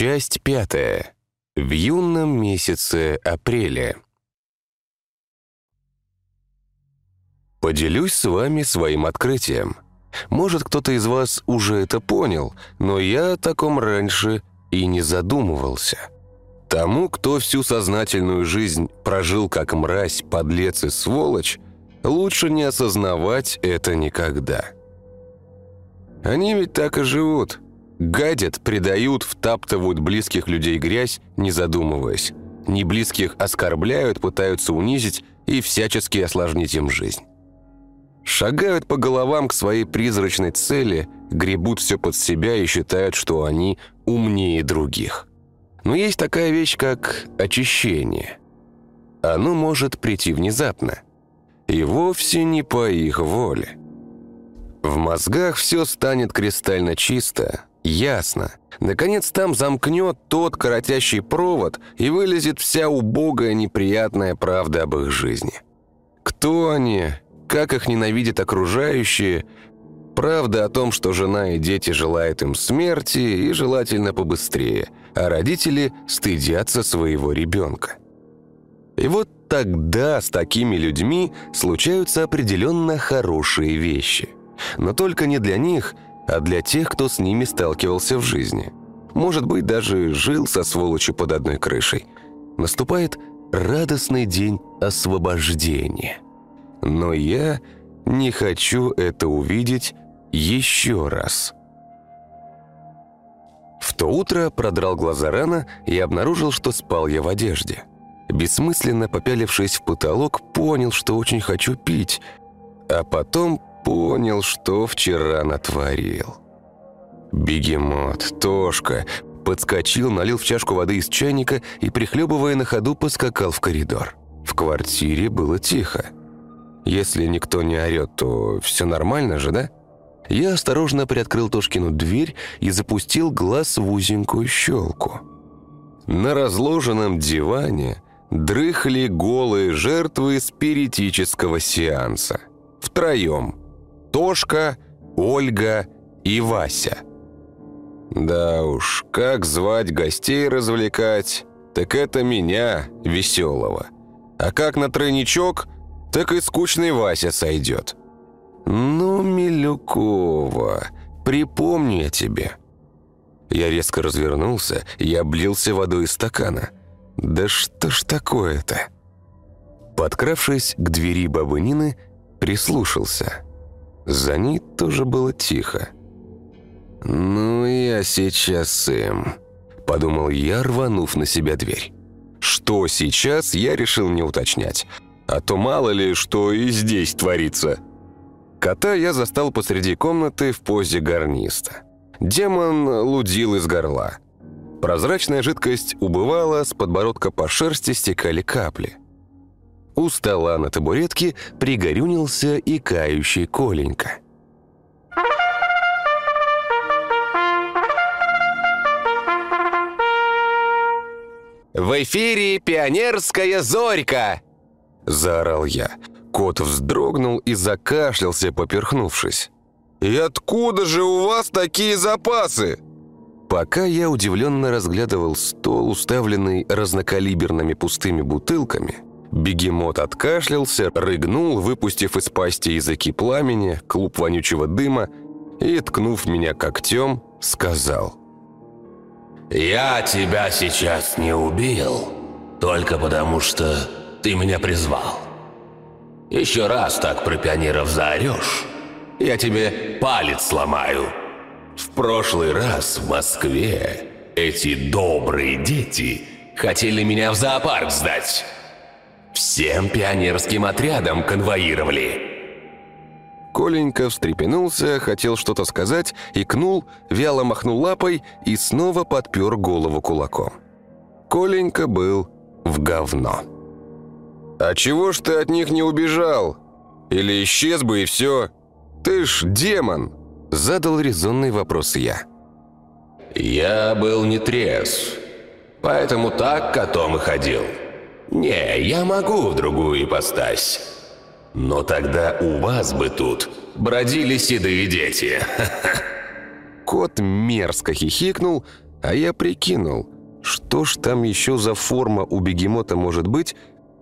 Часть пятая. В юном месяце апреля. Поделюсь с вами своим открытием. Может, кто-то из вас уже это понял, но я о таком раньше и не задумывался. Тому, кто всю сознательную жизнь прожил как мразь, подлец и сволочь, лучше не осознавать это никогда. Они ведь так и живут. Гадят, предают, втаптывают близких людей грязь, не задумываясь. Не близких оскорбляют, пытаются унизить и всячески осложнить им жизнь. Шагают по головам к своей призрачной цели, гребут все под себя и считают, что они умнее других. Но есть такая вещь, как очищение. Оно может прийти внезапно. И вовсе не по их воле. В мозгах все станет кристально чисто, ясно. Наконец там замкнет тот коротящий провод и вылезет вся убогая неприятная правда об их жизни. Кто они, как их ненавидят окружающие, правда о том, что жена и дети желают им смерти и желательно побыстрее, а родители стыдятся своего ребенка. И вот тогда с такими людьми случаются определенно хорошие вещи. Но только не для них, а для тех, кто с ними сталкивался в жизни. Может быть, даже жил со сволочью под одной крышей. Наступает радостный день освобождения. Но я не хочу это увидеть еще раз. В то утро продрал глаза рано и обнаружил, что спал я в одежде. Бессмысленно попялившись в потолок, понял, что очень хочу пить, а потом понял, что вчера натворил. Бегемот, Тошка, подскочил, налил в чашку воды из чайника и, прихлебывая на ходу, поскакал в коридор. В квартире было тихо. Если никто не орет, то все нормально же, да? Я осторожно приоткрыл Тошкину дверь и запустил глаз в узенькую щелку. На разложенном диване дрыхли голые жертвы спиритического сеанса. Втроем. Тошка, Ольга и Вася. Да уж, как звать гостей развлекать, так это меня, веселого. А как на тройничок, так и скучный Вася сойдет. «Ну, Милюкова, припомню я тебе». Я резко развернулся и облился водой из стакана. «Да что ж такое-то?» Подкравшись к двери бабы Нины, прислушался. За ней тоже было тихо. «Ну, я сейчас им», — подумал я, рванув на себя дверь. Что сейчас, я решил не уточнять. А то мало ли, что и здесь творится. Кота я застал посреди комнаты в позе гарниста. Демон лудил из горла. Прозрачная жидкость убывала, с подбородка по шерсти стекали капли. У стола на табуретке пригорюнился и кающий Коленька. «В эфире пионерская зорька!» – заорал я. Кот вздрогнул и закашлялся, поперхнувшись. «И откуда же у вас такие запасы?» Пока я удивленно разглядывал стол, уставленный разнокалиберными пустыми бутылками, бегемот откашлялся, рыгнул, выпустив из пасти языки пламени, клуб вонючего дыма и, ткнув меня когтем, сказал «Я тебя сейчас не убил, только потому что ты меня призвал. Еще раз так про пионеров заорешь, я тебе палец сломаю. В прошлый раз в Москве эти добрые дети хотели меня в зоопарк сдать. Всем пионерским отрядом конвоировали». Коленька встрепенулся, хотел что-то сказать, икнул, вяло махнул лапой и снова подпер голову кулаком. Коленька был в говно. «А чего ж ты от них не убежал? Или исчез бы и все? Ты ж демон!» Задал резонный вопрос я. «Я был не трезв, поэтому так котом и ходил. Не, я могу в другую ипостась. Но тогда у вас бы тут бродили седые дети». Кот мерзко хихикнул, А я прикинул, что ж там еще за форма у бегемота может быть,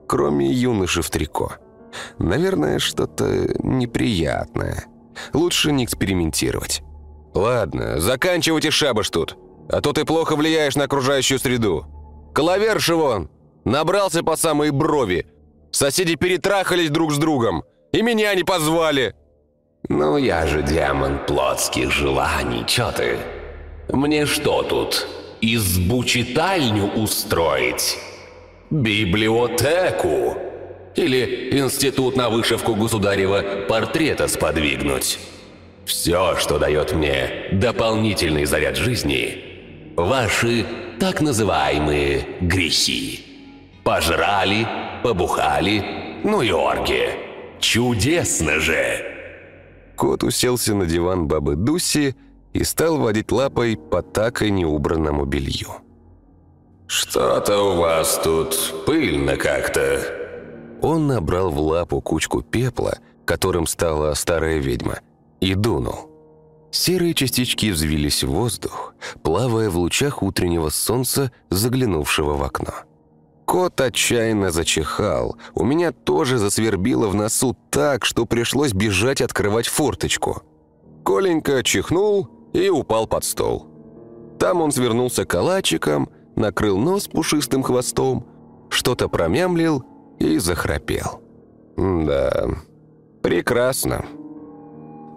кроме юноши в трико. Наверное, что-то неприятное. Лучше не экспериментировать. Ладно, заканчивайте шабаш тут, а то ты плохо влияешь на окружающую среду. Клаверши вон, набрался по самые брови. Соседи перетрахались друг с другом, и меня не позвали. «Ну, я же демон плотских желаний, чё ты? Мне что тут, избу-читальню устроить? Библиотеку? Или институт на вышивку государева портрета сподвигнуть? Все, что дает мне дополнительный заряд жизни, ваши так называемые грехи. Пожрали, побухали, ну и орги. Чудесно же!» Кот уселся на диван бабы Дуси и стал водить лапой по так и неубранному белью. «Что-то у вас тут пыльно как-то». Он набрал в лапу кучку пепла, которым стала старая ведьма, и дунул. Серые частички взвились в воздух, плавая в лучах утреннего солнца, заглянувшего в окно. Кот отчаянно зачихал. У меня тоже засвербило в носу так, что пришлось бежать открывать форточку. Коленька чихнул и упал под стол. Там он свернулся калачиком, накрыл нос пушистым хвостом, что-то промямлил и захрапел. Да, прекрасно.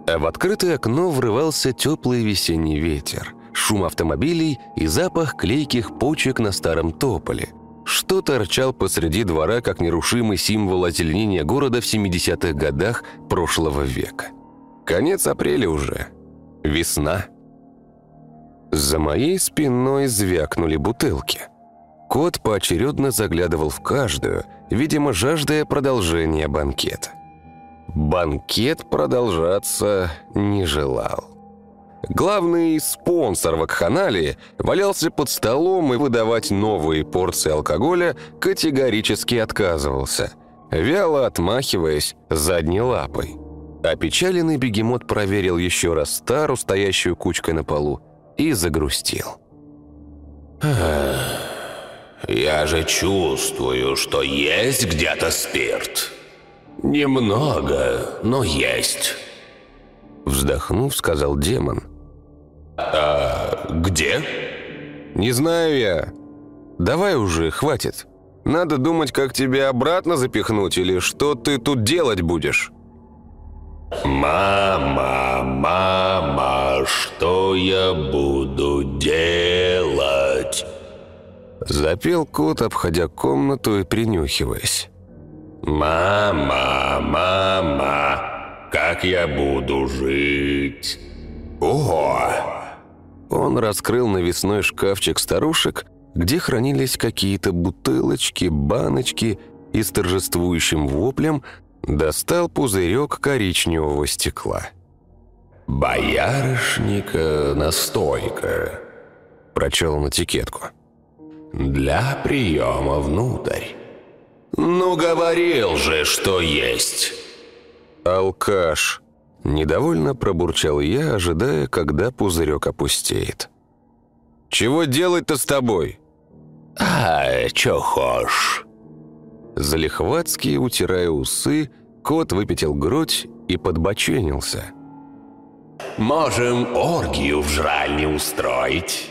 А в открытое окно врывался теплый весенний ветер, шум автомобилей и запах клейких почек на старом тополе, что торчал посреди двора как нерушимый символ озеленения города в 70-х годах прошлого века. Конец апреля уже. Весна. За моей спиной звякнули бутылки. Кот поочередно заглядывал в каждую, видимо, жаждая продолжения банкета. Банкет продолжаться не желал. Главный спонсор вакханалии валялся под столом и выдавать новые порции алкоголя категорически отказывался, вяло отмахиваясь задней лапой. Опечаленный бегемот проверил еще раз стару, стоящую кучкой на полу, и загрустил. «Я же чувствую, что есть где-то спирт. Немного, но есть». Вздохнув, сказал демон. «А где?» «Не знаю я. Давай уже, хватит. Надо думать, как тебя обратно запихнуть или что ты тут делать будешь». «Мама, мама, что я буду делать?» Запел кот, обходя комнату и принюхиваясь. «Мама, мама, как я буду жить?» «Ого!» Он раскрыл навесной шкафчик старушек, где хранились какие-то бутылочки, баночки и с торжествующим воплем достал пузырек коричневого стекла. «Боярышника настойка», – прочел он этикетку. «Для приема внутрь». «Ну, говорил же, что есть!» «Алкаш!» Недовольно пробурчал я, ожидая, когда пузырек опустеет. «Чего делать-то с тобой?» «А, чё хошь?» Залихватски, утирая усы, кот выпятил грудь и подбоченился. «Можем оргию в жральне устроить.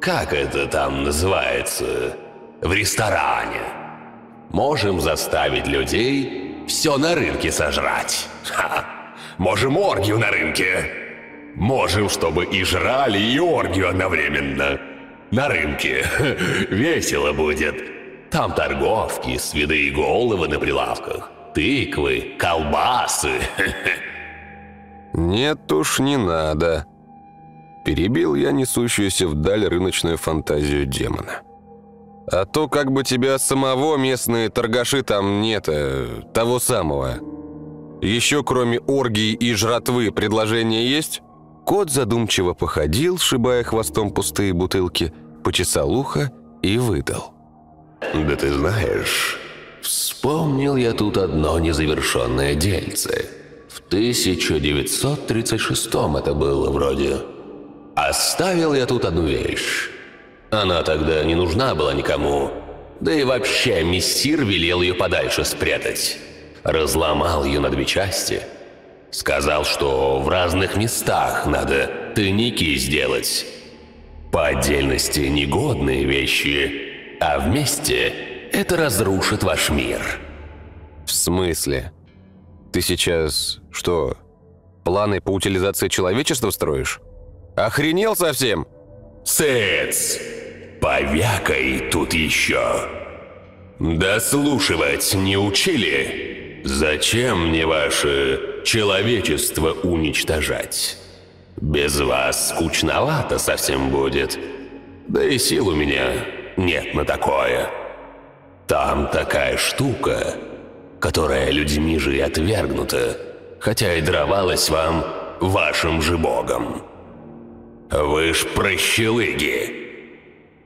Как это там называется? В ресторане. Можем заставить людей все на рынке сожрать. Ха! Можем оргию на рынке. Можем, чтобы и жрали, и оргию одновременно. На рынке. Весело будет. Там торговки, свиные головы на прилавках, тыквы, колбасы. Нет уж, не надо. Перебил я несущуюся вдаль рыночную фантазию демона. А то как бы тебя самого местные торгаши там нет, э, того самого. Еще кроме оргии и жратвы предложения есть?» Кот задумчиво походил, сшибая хвостом пустые бутылки, почесал ухо и выдал. «Да ты знаешь, вспомнил я тут одно незавершенное дельце. В 1936 это было вроде. Оставил я тут одну вещь. Она тогда не нужна была никому. Да и вообще мессир велел ее подальше спрятать. Разломал ее на две части. Сказал, что в разных местах надо тайники сделать. По отдельности негодные вещи, а вместе это разрушит ваш мир. В смысле? Ты сейчас что, планы по утилизации человечества строишь? Охренел совсем? Сэц, повякай тут еще. Дослушивать не учили? Зачем мне ваше человечество уничтожать? Без вас скучновато совсем будет. Да и сил у меня нет на такое. Там такая штука, которая людьми же и отвергнута, хотя и дровалась вам вашим же богом. Вы ж прощелыги.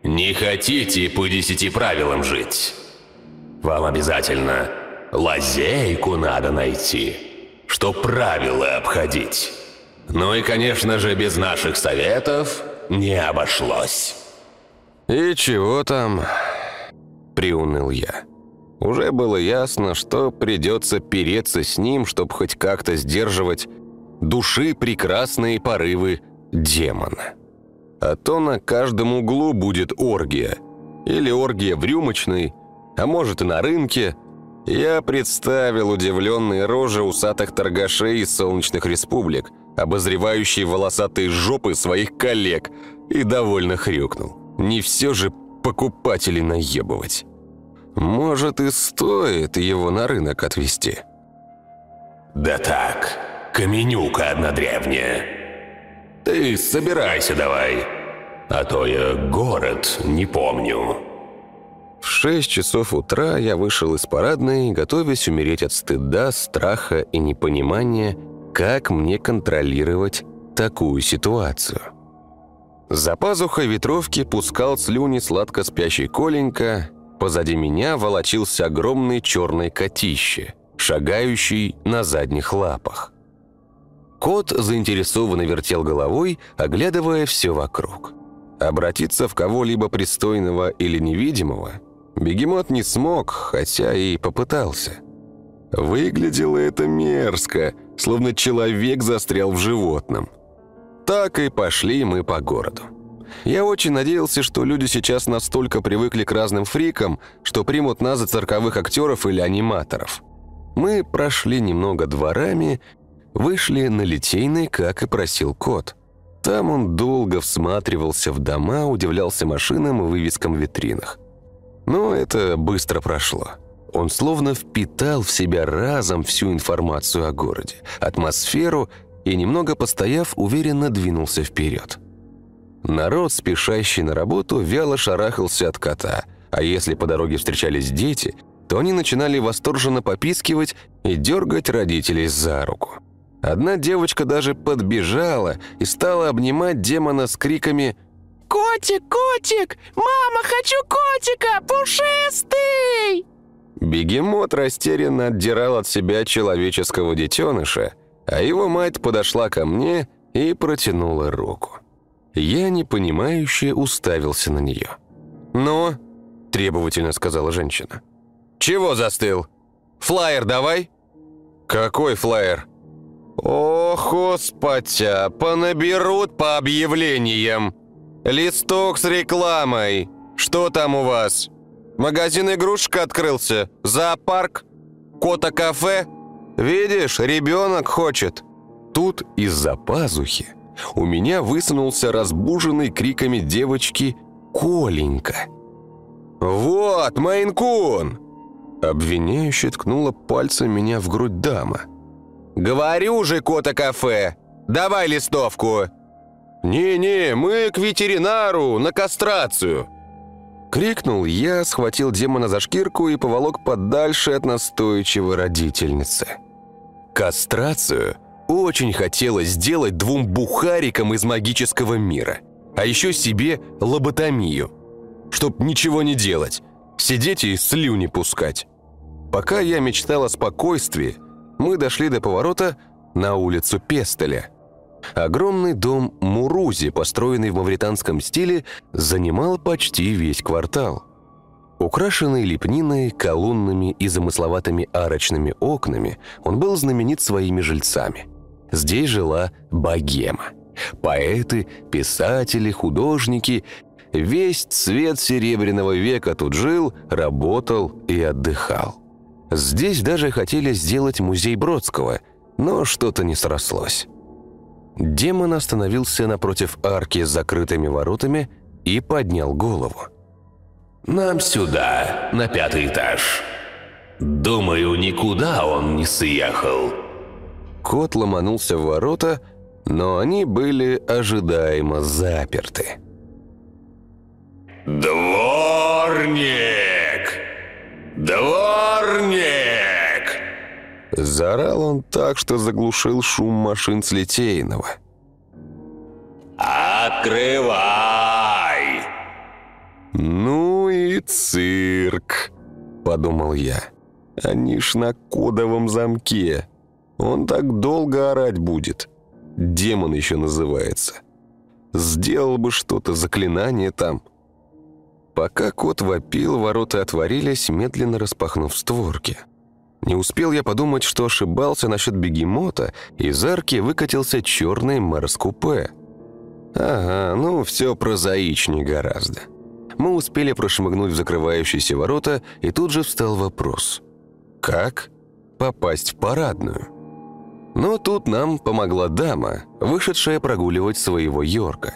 Не хотите по десяти правилам жить? Вам обязательно лазейку надо найти, что правила обходить. Ну и, конечно же, без наших советов не обошлось. «И чего там?» – приуныл я. Уже было ясно, что придется переться с ним, чтобы хоть как-то сдерживать души прекрасные порывы демона. А то на каждом углу будет оргия. Или оргия в рюмочной, а может и на рынке. Я представил удивленные рожи усатых торгашей из солнечных республик, обозревающие волосатые жопы своих коллег, и довольно хрюкнул. Не все же покупателей наебывать. Может, и стоит его на рынок отвезти. Да так, каменюка одна древняя. Ты собирайся давай, а то я город не помню. В шесть часов утра я вышел из парадной, готовясь умереть от стыда, страха и непонимания, как мне контролировать такую ситуацию. За пазухой ветровки пускал слюни сладко спящий Коленька, Позади меня волочился огромный черный котище, шагающий на задних лапах. Кот заинтересованно вертел головой, оглядывая все вокруг. Обратиться в кого-либо пристойного или невидимого бегемот не смог, хотя и попытался. Выглядело это мерзко, словно человек застрял в животном. Так и пошли мы по городу. Я очень надеялся, что люди сейчас настолько привыкли к разным фрикам, что примут нас за цирковых актеров или аниматоров. Мы прошли немного дворами, вышли на Литейный, как и просил кот. Там он долго всматривался в дома, удивлялся машинам и вывескам в витринах. Но это быстро прошло. Он словно впитал в себя разом всю информацию о городе, атмосферу и, немного постояв, уверенно двинулся вперед. Народ, спешащий на работу, вяло шарахался от кота, а если по дороге встречались дети, то они начинали восторженно попискивать и дергать родителей за руку. Одна девочка даже подбежала и стала обнимать демона с криками «Котик, котик! Мама, хочу котика! Пушистый!» Бегемот растерянно отдирал от себя человеческого детеныша, а его мать подошла ко мне и протянула руку. Я непонимающе уставился на нее. «Ну?» – требовательно сказала женщина. «Чего застыл? Флаер давай!» «Какой флаер?» «Ох, господя, понаберут по объявлениям! Листок с рекламой! Что там у вас? Магазин игрушек открылся? Зоопарк? Кота-кафе? Видишь, ребенок хочет!» Тут из-за пазухи у меня высунулся разбуженный криками девочки «Коленька!». «Вот, Майнкун!» Обвиняюще ткнула пальцем меня в грудь дама. «Говорю же, кота-кафе! Давай листовку!» «Не-не, мы к ветеринару, на кастрацию!» Крикнул я, схватил демона за шкирку и поволок подальше от настойчивой родительницы. «Кастрацию?» Очень хотелось сделать двум бухарикам из магического мира. А еще себе лоботомию. Чтоб ничего не делать. Сидеть и слюни пускать. Пока я мечтал о спокойствии, мы дошли до поворота на улицу Пестеля. Огромный дом Мурузи, построенный в мавританском стиле, занимал почти весь квартал. Украшенный лепниной, колоннами и замысловатыми арочными окнами, он был знаменит своими жильцами. Здесь жила богема. Поэты, писатели, художники Весь цвет Серебряного века тут жил, работал и отдыхал. Здесь даже хотели сделать музей Бродского, но что-то не срослось. Демон остановился напротив арки с закрытыми воротами и поднял голову. «Нам сюда, на пятый этаж. Думаю, никуда он не съехал». Кот ломанулся в ворота, но они были ожидаемо заперты. «Дворник! Дворник!» Заорал он так, что заглушил шум машин с Литейного. «Открывай!» «Ну и цирк!» – подумал я. «Они ж на кодовом замке. Он так долго орать будет. Демон еще называется. Сделал бы что-то, заклинание там». Пока кот вопил, ворота отворились, медленно распахнув створки. Не успел я подумать, что ошибался насчет бегемота, из арки выкатился черный Марс-купе. Ага, ну все прозаичнее гораздо. Мы успели прошмыгнуть в закрывающиеся ворота, и тут же встал вопрос. Как попасть в парадную? Но тут нам помогла дама, вышедшая прогуливать своего Йорка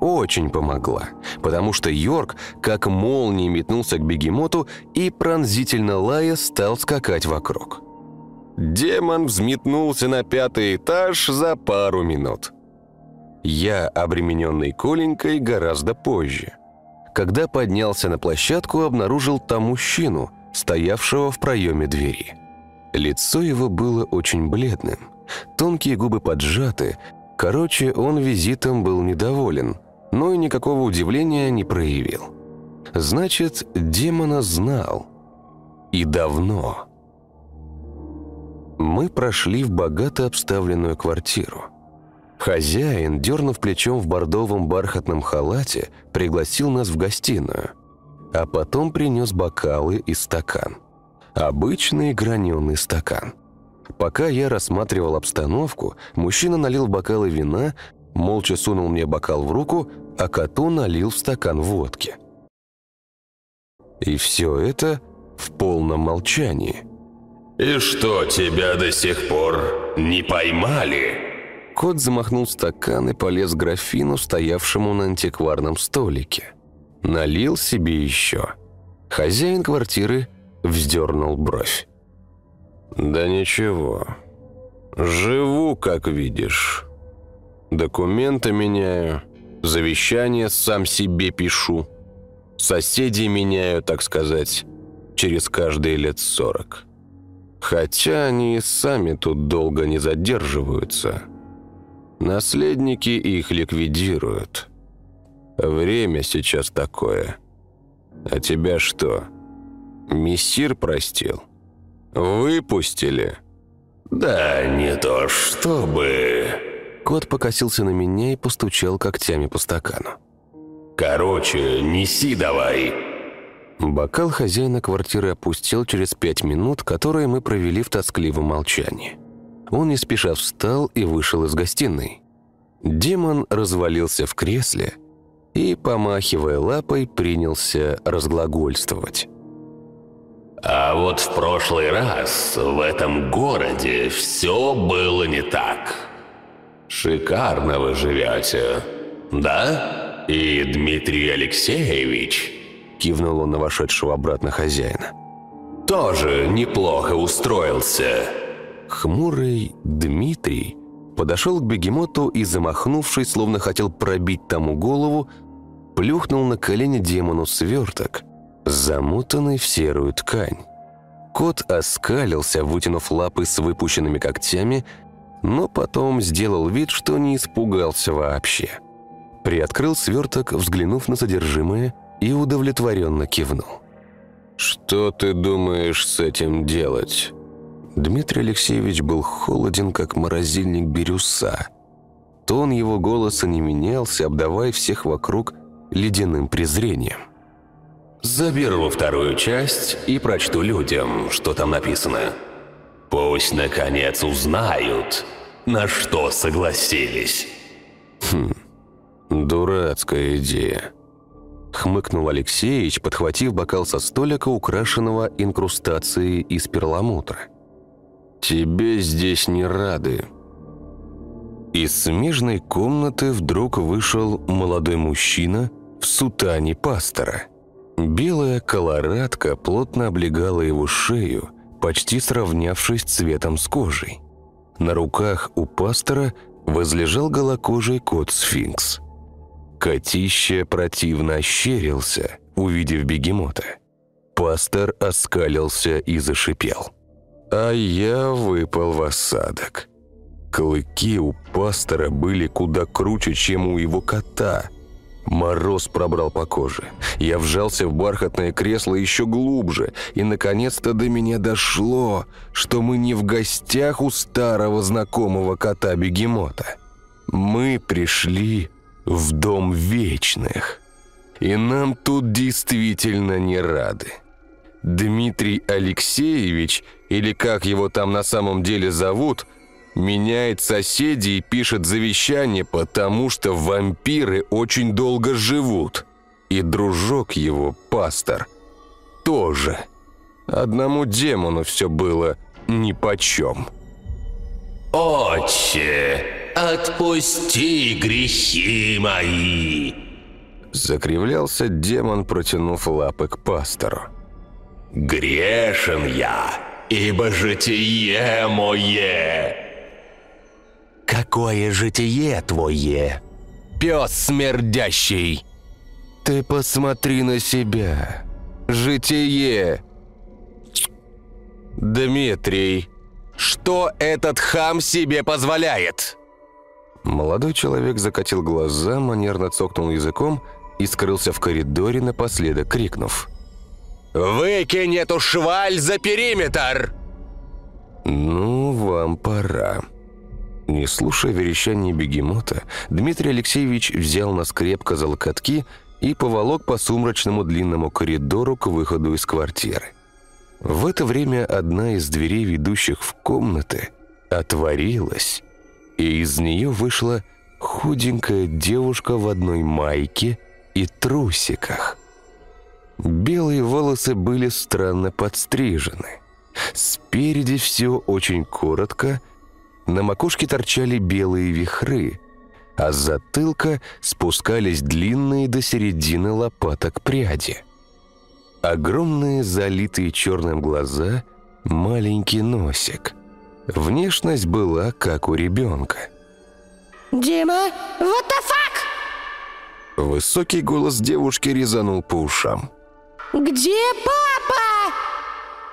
очень помогла, потому что Йорк как молнией метнулся к бегемоту и, пронзительно лая, стал скакать вокруг. Демон взметнулся на пятый этаж за пару минут. Я, обремененный Коленькой, гораздо позже. Когда поднялся на площадку, обнаружил там мужчину, стоявшего в проеме двери. Лицо его было очень бледным, тонкие губы поджаты, короче, он визитом был недоволен – но и никакого удивления не проявил. Значит, демона знал. И давно. Мы прошли в богато обставленную квартиру. Хозяин, дернув плечом в бордовом бархатном халате, пригласил нас в гостиную, а потом принес бокалы и стакан. Обычный граненый стакан. Пока я рассматривал обстановку, мужчина налил бокалы вина, молча сунул мне бокал в руку, а коту налил в стакан водки. И все это в полном молчании. «И что, тебя до сих пор не поймали?» Кот замахнул стакан и полез к графину, стоявшему на антикварном столике. Налил себе еще. Хозяин квартиры вздернул бровь. «Да ничего. Живу, как видишь. Документы меняю, завещание сам себе пишу. Соседей меняю, так сказать, через каждые лет сорок. Хотя они и сами тут долго не задерживаются. Наследники их ликвидируют. Время сейчас такое. А тебя что, мессир простил? Выпустили?» «Да не то чтобы...» Кот покосился на меня и постучал когтями по стакану. «Короче, неси давай!» Бокал хозяина квартиры опустил через пять минут, которые мы провели в тоскливом молчании. Он не спеша встал и вышел из гостиной. Демон развалился в кресле и, помахивая лапой, принялся разглагольствовать. «А вот в прошлый раз в этом городе все было не так. «Шикарно вы живете, да? И Дмитрий Алексеевич?» Кивнул он на вошедшего обратно хозяина. «Тоже неплохо устроился». Хмурый Дмитрий подошел к бегемоту и, замахнувшись, словно хотел пробить тому голову, плюхнул на колени демону сверток, замотанный в серую ткань. Кот оскалился, вытянув лапы с выпущенными когтями но потом сделал вид, что не испугался вообще. Приоткрыл сверток, взглянув на содержимое, и удовлетворенно кивнул. «Что ты думаешь с этим делать?» Дмитрий Алексеевич был холоден, как морозильник бирюса. Тон его голоса не менялся, обдавая всех вокруг ледяным презрением. Заберу вторую часть и прочту людям, что там написано. Пусть, наконец, узнают, на что согласились. Хм, дурацкая идея. Хмыкнул Алексеевич, подхватив бокал со столика, украшенного инкрустацией из перламутра. «Тебе здесь не рады». Из смежной комнаты вдруг вышел молодой мужчина в сутане пастора – Белая колорадка плотно облегала его шею, почти сравнявшись цветом с кожей. На руках у пастора возлежал голокожий кот-сфинкс. Котище противно ощерился, увидев бегемота. Пастор оскалился и зашипел. А я выпал в осадок. Клыки у пастора были куда круче, чем у его кота – Мороз пробрал по коже. Я вжался в бархатное кресло еще глубже, и наконец-то до меня дошло, что мы не в гостях у старого знакомого кота-бегемота. Мы пришли в Дом Вечных. И нам тут действительно не рады. Дмитрий Алексеевич, или как его там на самом деле зовут – меняет соседей и пишет завещание, потому что вампиры очень долго живут. И дружок его, пастор, тоже. Одному демону все было нипочем. «Отче, отпусти грехи мои!» Закривлялся демон, протянув лапы к пастору. «Грешен я, ибо житие мое!» «Какое житие твое, пес смердящий!» «Ты посмотри на себя! Житие!» «Дмитрий, что этот хам себе позволяет?» Молодой человек закатил глаза, манерно цокнул языком и скрылся в коридоре, напоследок крикнув. «Выкинь эту шваль за периметр!» «Ну, вам пора». Не слушая верещания бегемота, Дмитрий Алексеевич взял нас крепко за локотки и поволок по сумрачному длинному коридору к выходу из квартиры. В это время одна из дверей, ведущих в комнаты, отворилась, и из нее вышла худенькая девушка в одной майке и трусиках. Белые волосы были странно подстрижены. Спереди все очень коротко – на макушке торчали белые вихры, а с затылка спускались длинные до середины лопаток пряди. Огромные залитые черным глаза, маленький носик. Внешность была как у ребенка. «Дима, what the fuck?» Высокий голос девушки резанул по ушам. «Где папа?»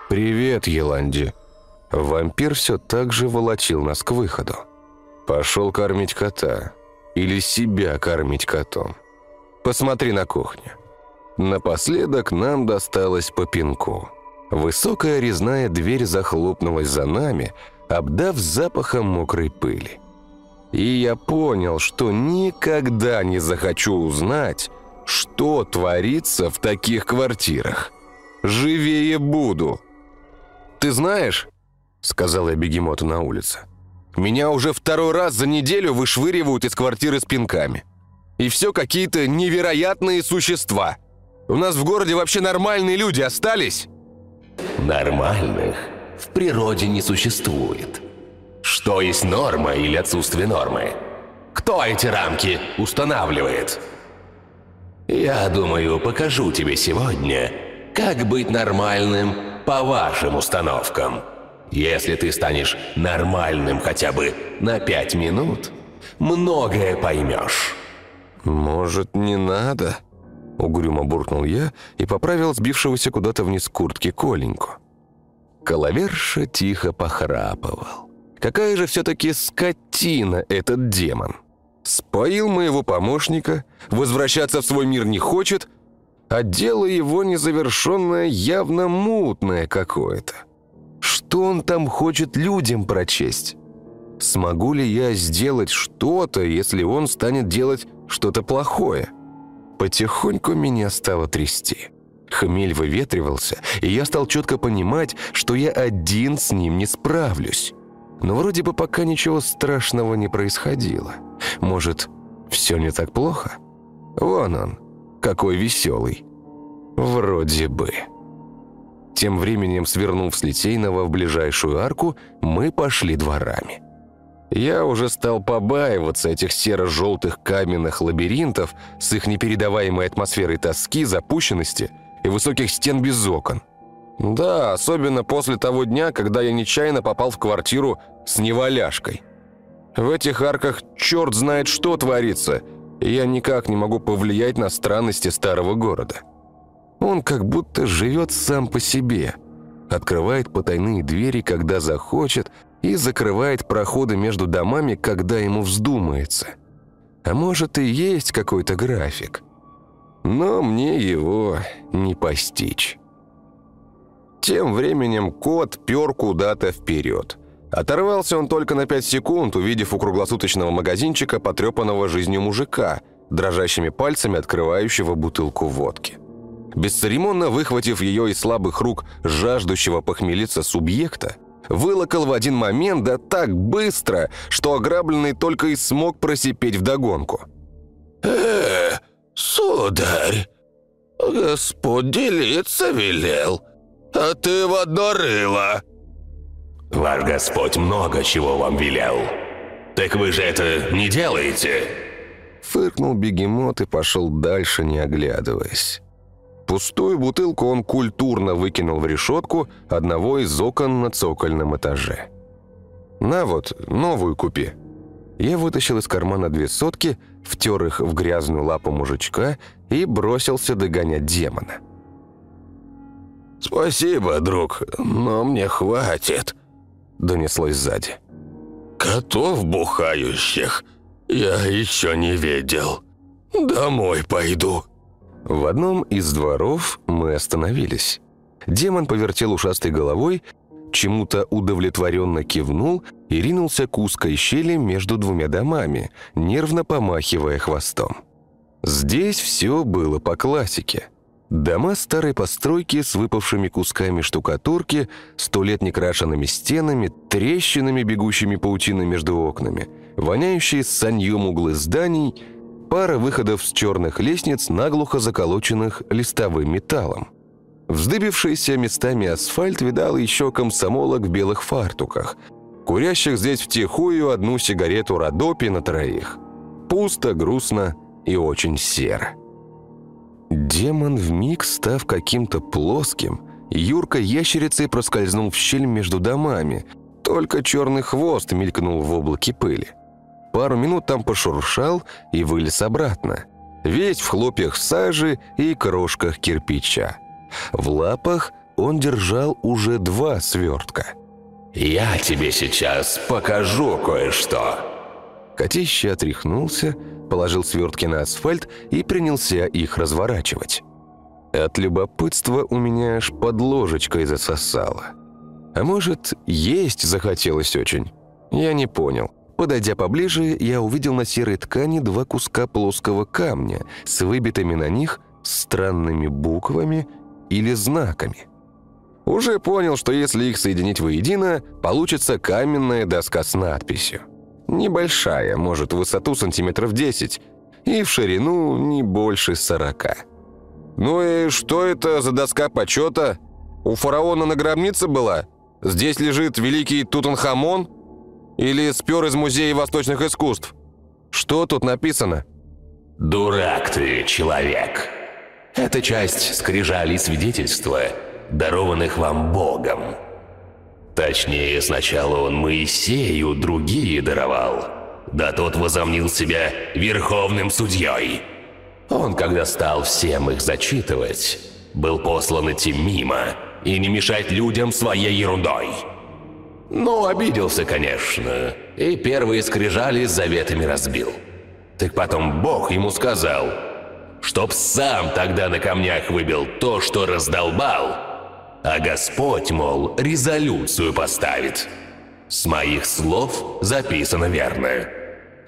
«Привет, Еланди», Вампир все так же волочил нас к выходу. Пошел кормить кота. Или себя кормить котом. Посмотри на кухню. Напоследок нам досталось по пинку. Высокая резная дверь захлопнулась за нами, обдав запахом мокрой пыли. И я понял, что никогда не захочу узнать, что творится в таких квартирах. Живее буду. Ты знаешь, сказал я бегемоту на улице. «Меня уже второй раз за неделю вышвыривают из квартиры с пинками. И все какие-то невероятные существа. У нас в городе вообще нормальные люди остались?» «Нормальных в природе не существует. Что есть норма или отсутствие нормы? Кто эти рамки устанавливает?» «Я думаю, покажу тебе сегодня, как быть нормальным по вашим установкам». Если ты станешь нормальным хотя бы на пять минут, многое поймешь». «Может, не надо?» Угрюмо буркнул я и поправил сбившегося куда-то вниз куртки Коленьку. Коловерша тихо похрапывал. Какая же все-таки скотина этот демон. Споил моего помощника, возвращаться в свой мир не хочет, а дело его незавершенное явно мутное какое-то. Что он там хочет людям прочесть? смогу ли я сделать что-то, если он станет делать что-то плохое. Потихоньку меня стало трясти. Хмель выветривался, и я стал четко понимать, что я один с ним не справлюсь. Но вроде бы пока ничего страшного не происходило. Может, все не так плохо? Вон он, какой веселый. Вроде бы. Тем временем, свернув с Литейного в ближайшую арку, мы пошли дворами. Я уже стал побаиваться этих серо-желтых каменных лабиринтов с их непередаваемой атмосферой тоски, запущенности и высоких стен без окон. Да, особенно после того дня, когда я нечаянно попал в квартиру с неваляшкой. В этих арках черт знает что творится, и я никак не могу повлиять на странности старого города. Он как будто живет сам по себе, открывает потайные двери, когда захочет, и закрывает проходы между домами, когда ему вздумается. А может и есть какой-то график. Но мне его не постичь. Тем временем кот пер куда-то вперед. Оторвался он только на пять секунд, увидев у круглосуточного магазинчика потрепанного жизнью мужика, дрожащими пальцами открывающего бутылку водки. Бесцеремонно выхватив ее из слабых рук жаждущего похмелиться субъекта, Вылокал в один момент, да так быстро, что ограбленный только и смог просипеть вдогонку. «Э, сударь, Господь делиться велел, а ты в одно рыло». «Ваш Господь много чего вам велел. Так вы же это не делаете?» Фыркнул бегемот и пошел дальше, не оглядываясь. Пустую бутылку он культурно выкинул в решетку одного из окон на цокольном этаже. «На вот, новую купи». Я вытащил из кармана две сотки, втер их в грязную лапу мужичка и бросился догонять демона. «Спасибо, друг, но мне хватит», — донеслось сзади. «Котов бухающих я еще не видел. Домой пойду». В одном из дворов мы остановились. Демон повертел ушастой головой, чему-то удовлетворенно кивнул и ринулся к узкой щели между двумя домами, нервно помахивая хвостом. Здесь все было по классике. Дома старой постройки с выпавшими кусками штукатурки, сто лет некрашенными стенами, трещинами, бегущими паутиной между окнами, воняющие саньем углы зданий — пара выходов с черных лестниц, наглухо заколоченных листовым металлом. Вздыбившийся местами асфальт видал еще комсомолок в белых фартуках, курящих здесь втихую одну сигарету Родопи на троих. Пусто, грустно и очень серо. Демон вмиг, став каким-то плоским, Юрка ящерицей проскользнул в щель между домами, только черный хвост мелькнул в облаке пыли. Пару минут там пошуршал и вылез обратно. Весь в хлопьях сажи и крошках кирпича. В лапах он держал уже два свертка. «Я тебе сейчас покажу кое-что!» Котище отряхнулся, положил свертки на асфальт и принялся их разворачивать. От любопытства у меня аж под ложечкой засосало. А может, есть захотелось очень? Я не понял. Подойдя поближе, я увидел на серой ткани два куска плоского камня с выбитыми на них странными буквами или знаками. Уже понял, что если их соединить воедино, получится каменная доска с надписью. Небольшая, может, в высоту сантиметров 10, и в ширину не больше 40. «Ну и что это за доска почета? У фараона на гробнице была? Здесь лежит великий Тутанхамон?» Или спер из Музея восточных искусств? Что тут написано?» «Дурак ты, человек. Это часть скрижалей свидетельства, дарованных вам Богом. Точнее, сначала он Моисею другие даровал, да тот возомнил себя верховным судьей. Он, когда стал всем их зачитывать, был послан идти мимо и не мешать людям своей ерундой». Ну, обиделся, конечно, и первые скрижали с заветами разбил. Так потом Бог ему сказал, чтоб сам тогда на камнях выбил то, что раздолбал, а Господь, мол, резолюцию поставит. С моих слов записано верно.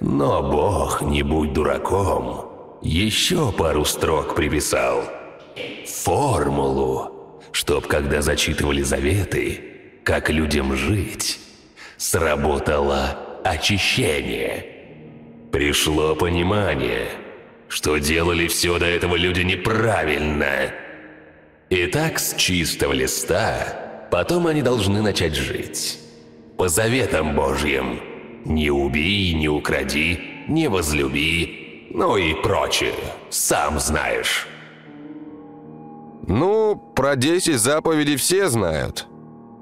Но Бог, не будь дураком, еще пару строк приписал. Формулу, чтоб когда зачитывали заветы, как людям жить, сработало очищение. Пришло понимание, что делали все до этого люди неправильно. И так с чистого листа потом они должны начать жить. По заветам Божьим. Не убей, не укради, не возлюби, ну и прочее. Сам знаешь. Ну, про 10 заповедей все знают.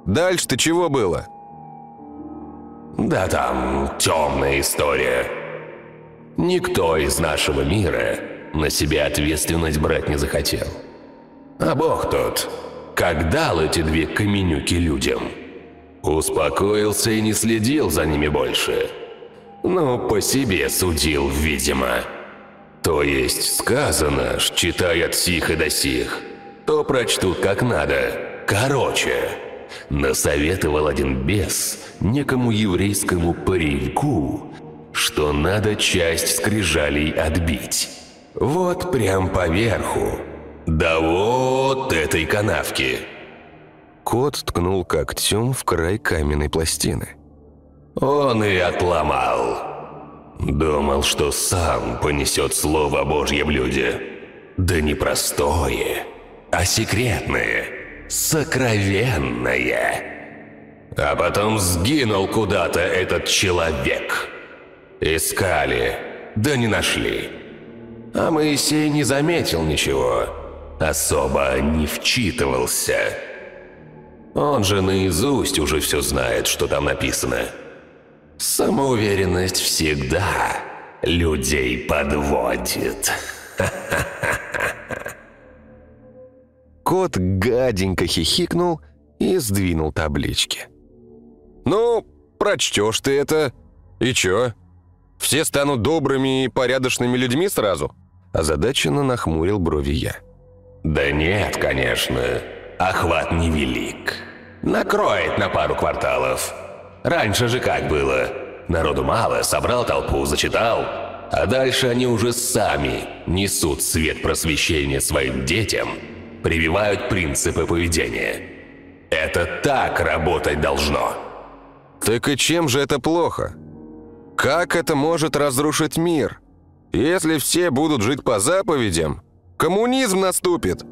Дальше-то чего было? Да там темная история. Никто из нашего мира на себя ответственность брать не захотел. А Бог тот, как дал эти две каменюки людям, успокоился и не следил за ними больше. Ну, по себе судил, видимо. То есть сказано, читай от сих и до сих, то прочтут как надо. Короче, насоветовал один бес некому еврейскому пареньку, что надо часть скрижалей отбить. Вот прям поверху. Да вот этой канавки. Кот ткнул когтем в край каменной пластины. Он и отломал. Думал, что сам понесет Слово Божье в люди. Да не простое, а секретное, сокровенное. А потом сгинул куда-то этот человек. Искали, да не нашли. А Моисей не заметил ничего, особо не вчитывался. Он же наизусть уже все знает, что там написано. Самоуверенность всегда людей подводит. Кот гаденько хихикнул и сдвинул таблички. «Ну, прочтешь ты это. И чё? Все станут добрыми и порядочными людьми сразу?» Озадаченно нахмурил брови я. Да нет, конечно. Охват невелик. Накроет на пару кварталов. Раньше же как было? Народу мало, собрал толпу, зачитал. А дальше они уже сами несут свет просвещения своим детям, прививают принципы поведения. Это так работать должно. Так и чем же это плохо? Как это может разрушить мир? Если все будут жить по заповедям, коммунизм наступит.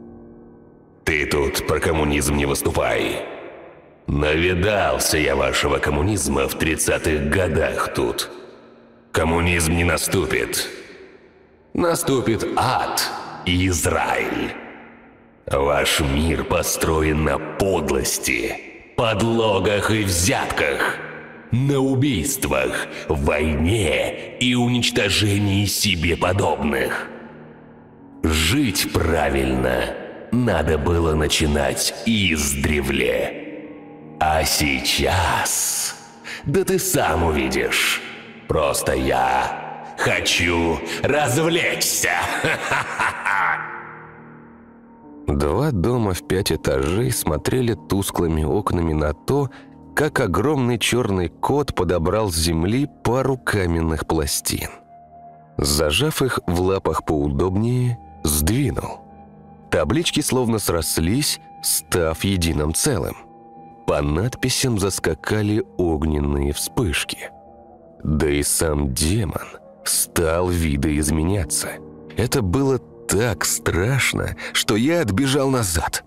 Ты тут про коммунизм не выступай. Навидался я вашего коммунизма в 30-х годах тут. Коммунизм не наступит. Наступит ад и Израиль. Ваш мир построен на подлости, подлогах и взятках, на убийствах, войне и уничтожении себе подобных. Жить правильно надо было начинать издревле. А сейчас... Да ты сам увидишь. Просто я хочу развлечься. Два дома в пять этажей смотрели тусклыми окнами на то, как огромный черный кот подобрал с земли пару каменных пластин. Зажав их в лапах поудобнее, сдвинул. Таблички словно срослись, став единым целым. По надписям заскакали огненные вспышки. Да и сам демон стал видоизменяться. Это было так страшно, что я отбежал назад.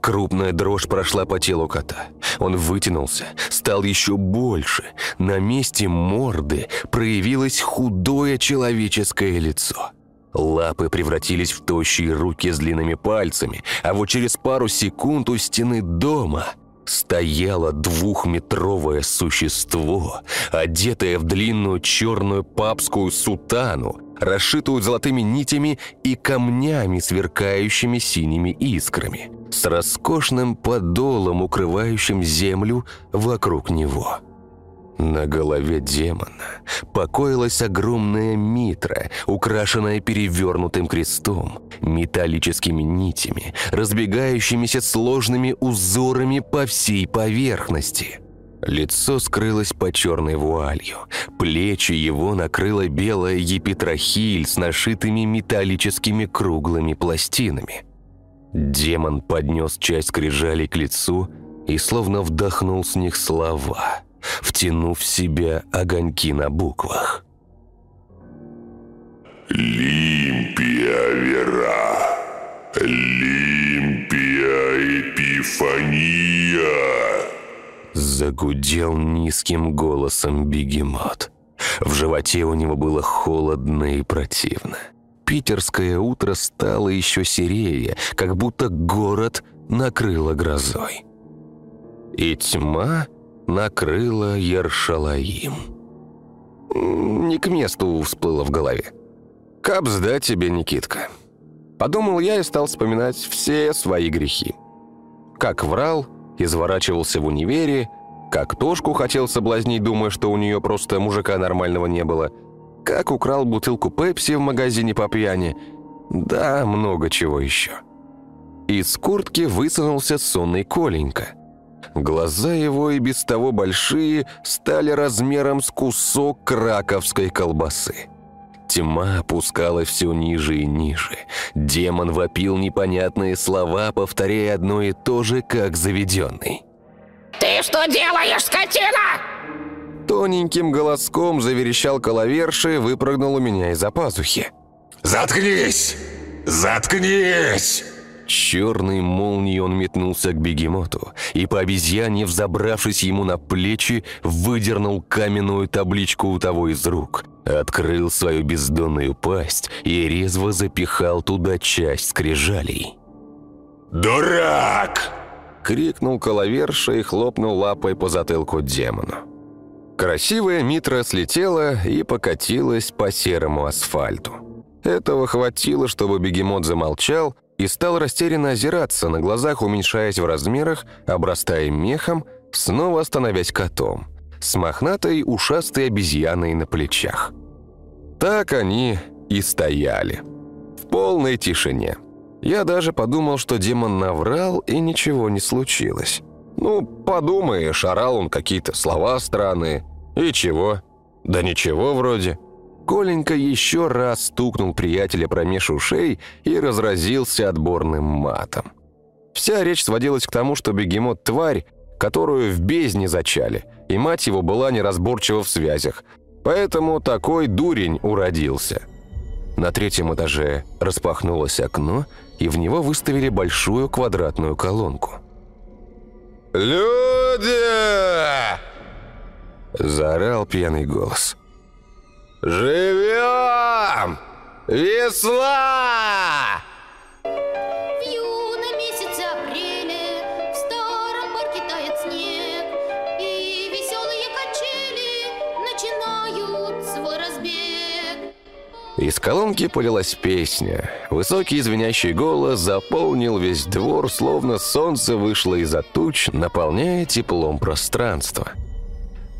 Крупная дрожь прошла по телу кота. Он вытянулся, стал еще больше. На месте морды проявилось худое человеческое лицо. Лапы превратились в тощие руки с длинными пальцами, а вот через пару секунд у стены дома стояло двухметровое существо, одетое в длинную черную папскую сутану, расшитую золотыми нитями и камнями, сверкающими синими искрами, с роскошным подолом, укрывающим землю вокруг него. На голове демона покоилась огромная митра, украшенная перевернутым крестом, металлическими нитями, разбегающимися сложными узорами по всей поверхности. Лицо скрылось под черной вуалью. Плечи его накрыла белая епитрахиль с нашитыми металлическими круглыми пластинами. Демон поднес часть скрижалей к лицу и словно вдохнул с них слова, втянув в себя огоньки на буквах. «Лимпия Вера, Лимпия Эпифания». Загудел низким голосом бегемот. В животе у него было холодно и противно. Питерское утро стало еще серее, как будто город накрыло грозой. И тьма накрыла Ершалаим. Не к месту всплыло в голове. «Капсда тебе, Никитка». Подумал я и стал вспоминать все свои грехи. Как врал, изворачивался в универе, как Тошку хотел соблазнить, думая, что у нее просто мужика нормального не было, как украл бутылку пепси в магазине по пьяни, да много чего еще. Из куртки высунулся сонный Коленька. Глаза его и без того большие стали размером с кусок краковской колбасы. Тьма опускалась все ниже и ниже. Демон вопил непонятные слова, повторяя одно и то же, как заведенный. Ты что делаешь, скотина? Тоненьким голоском заверещал коловерши и выпрыгнул у меня из-за пазухи. «Заткнись! Заткнись!» Черной молнией он метнулся к бегемоту и по обезьяне, взобравшись ему на плечи, выдернул каменную табличку у того из рук, открыл свою бездонную пасть и резво запихал туда часть скрижалей. «Дурак!» — крикнул коловерша и хлопнул лапой по затылку демону. Красивая Митра слетела и покатилась по серому асфальту. Этого хватило, чтобы бегемот замолчал и стал растерянно озираться, на глазах уменьшаясь в размерах, обрастая мехом, снова становясь котом, с мохнатой ушастой обезьяной на плечах. Так они и стояли. В полной тишине. Я даже подумал, что демон наврал, и ничего не случилось. Ну, подумаешь, орал он какие-то слова странные. И чего? Да ничего вроде. Коленька еще раз стукнул приятеля промеж ушей и разразился отборным матом. Вся речь сводилась к тому, что бегемот – тварь, которую в бездне зачали, и мать его была неразборчива в связях, поэтому такой дурень уродился. На третьем этаже распахнулось окно, и в него выставили большую квадратную колонку. «Люди!» – заорал пьяный голос – Живем! Весла! В юном месяце апреля В старом парке тает снег И веселые качели Начинают свой разбег Из колонки полилась песня. Высокий звенящий голос заполнил весь двор, словно солнце вышло из-за туч, наполняя теплом пространство.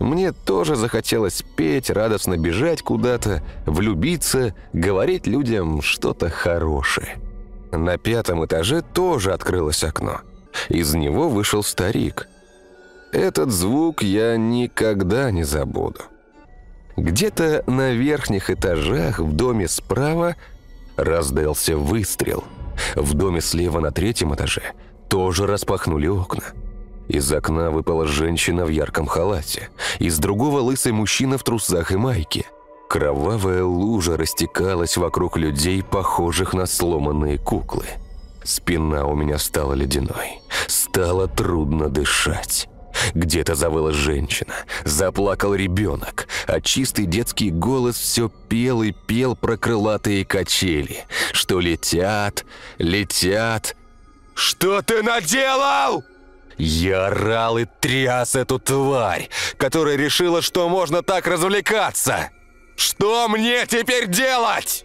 Мне тоже захотелось петь, радостно бежать куда-то, влюбиться, говорить людям что-то хорошее. На пятом этаже тоже открылось окно. Из него вышел старик. Этот звук я никогда не забуду. Где-то на верхних этажах в доме справа раздался выстрел. В доме слева на третьем этаже тоже распахнули окна. Из окна выпала женщина в ярком халате. Из другого лысый мужчина в трусах и майке. Кровавая лужа растекалась вокруг людей, похожих на сломанные куклы. Спина у меня стала ледяной. Стало трудно дышать. Где-то завыла женщина, заплакал ребенок, а чистый детский голос все пел и пел про крылатые качели, что летят, летят. «Что ты наделал?» Я орал и тряс эту тварь, которая решила, что можно так развлекаться. Что мне теперь делать?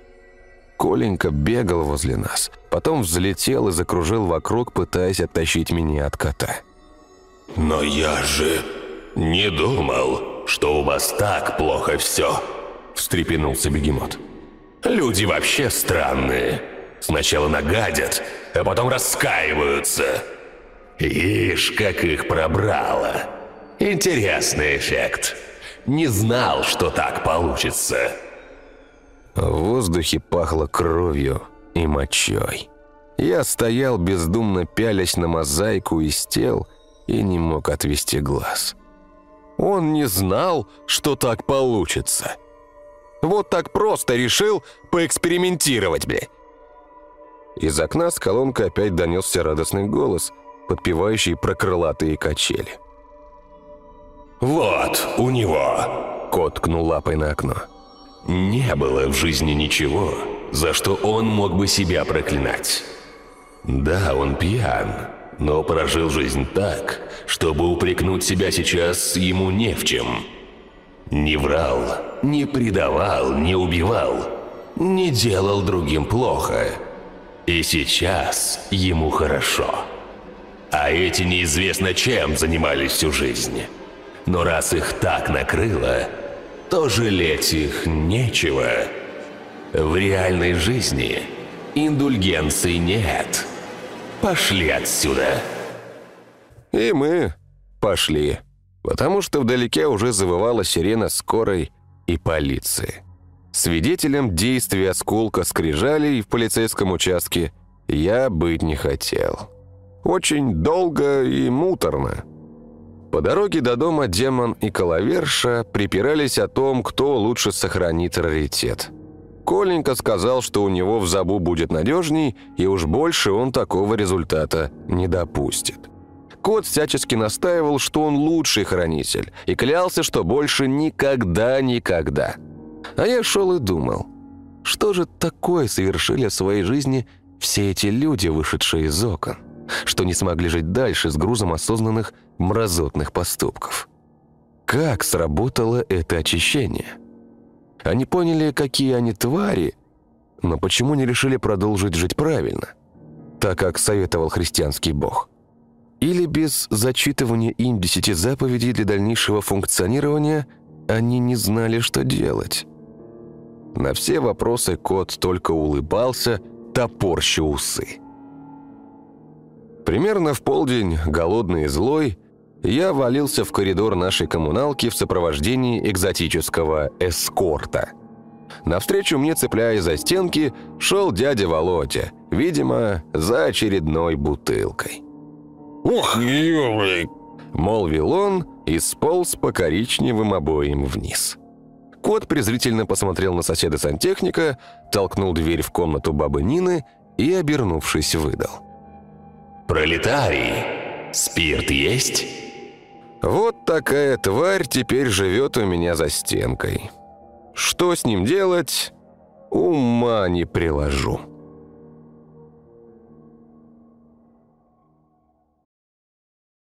Коленька бегал возле нас, потом взлетел и закружил вокруг, пытаясь оттащить меня от кота. «Но я же не думал, что у вас так плохо все», — встрепенулся бегемот. «Люди вообще странные. Сначала нагадят, а потом раскаиваются». Ишь, как их пробрало. Интересный эффект. Не знал, что так получится. В воздухе пахло кровью и мочой. Я стоял, бездумно пялясь на мозаику из тел, и не мог отвести глаз. Он не знал, что так получится. Вот так просто решил поэкспериментировать, бля. Из окна с колонкой опять донесся радостный голос, подпевающий про крылатые качели. «Вот, у него!» Кот ткнул лапой на окно. Не было в жизни ничего, за что он мог бы себя проклинать. Да, он пьян, но прожил жизнь так, чтобы упрекнуть себя сейчас ему не в чем. Не врал, не предавал, не убивал, не делал другим плохо. И сейчас ему хорошо. А эти неизвестно чем занимались всю жизнь. Но раз их так накрыло, то жалеть их нечего. В реальной жизни индульгенций нет. Пошли отсюда. И мы пошли, потому что вдалеке уже завывала сирена скорой и полиции. Свидетелем действий осколка скрижалей в полицейском участке я быть не хотел. Очень долго и муторно. По дороге до дома демон и коловерша припирались о том, кто лучше сохранит раритет. Коленька сказал, что у него в забу будет надежней, и уж больше он такого результата не допустит. Кот всячески настаивал, что он лучший хранитель, и клялся, что больше никогда-никогда. А я шел и думал, что же такое совершили в своей жизни все эти люди, вышедшие из окон, что не смогли жить дальше с грузом осознанных мразотных поступков. Как сработало это очищение? Они поняли, какие они твари, но почему не решили продолжить жить правильно, так как советовал христианский бог? Или без зачитывания им десяти заповедей для дальнейшего функционирования они не знали, что делать? На все вопросы кот только улыбался, топорща усы. Примерно в полдень, голодный и злой, я валился в коридор нашей коммуналки в сопровождении экзотического эскорта. Навстречу мне, цепляясь за стенки, шел дядя Володя, видимо, за очередной бутылкой. Ох, ёбли! Молвил он и сполз по коричневым обоим вниз. Кот презрительно посмотрел на соседа-сантехника, толкнул дверь в комнату бабы Нины и, обернувшись, выдал. Пролетарий, спирт есть? Вот такая тварь теперь живет у меня за стенкой. Что с ним делать, ума не приложу.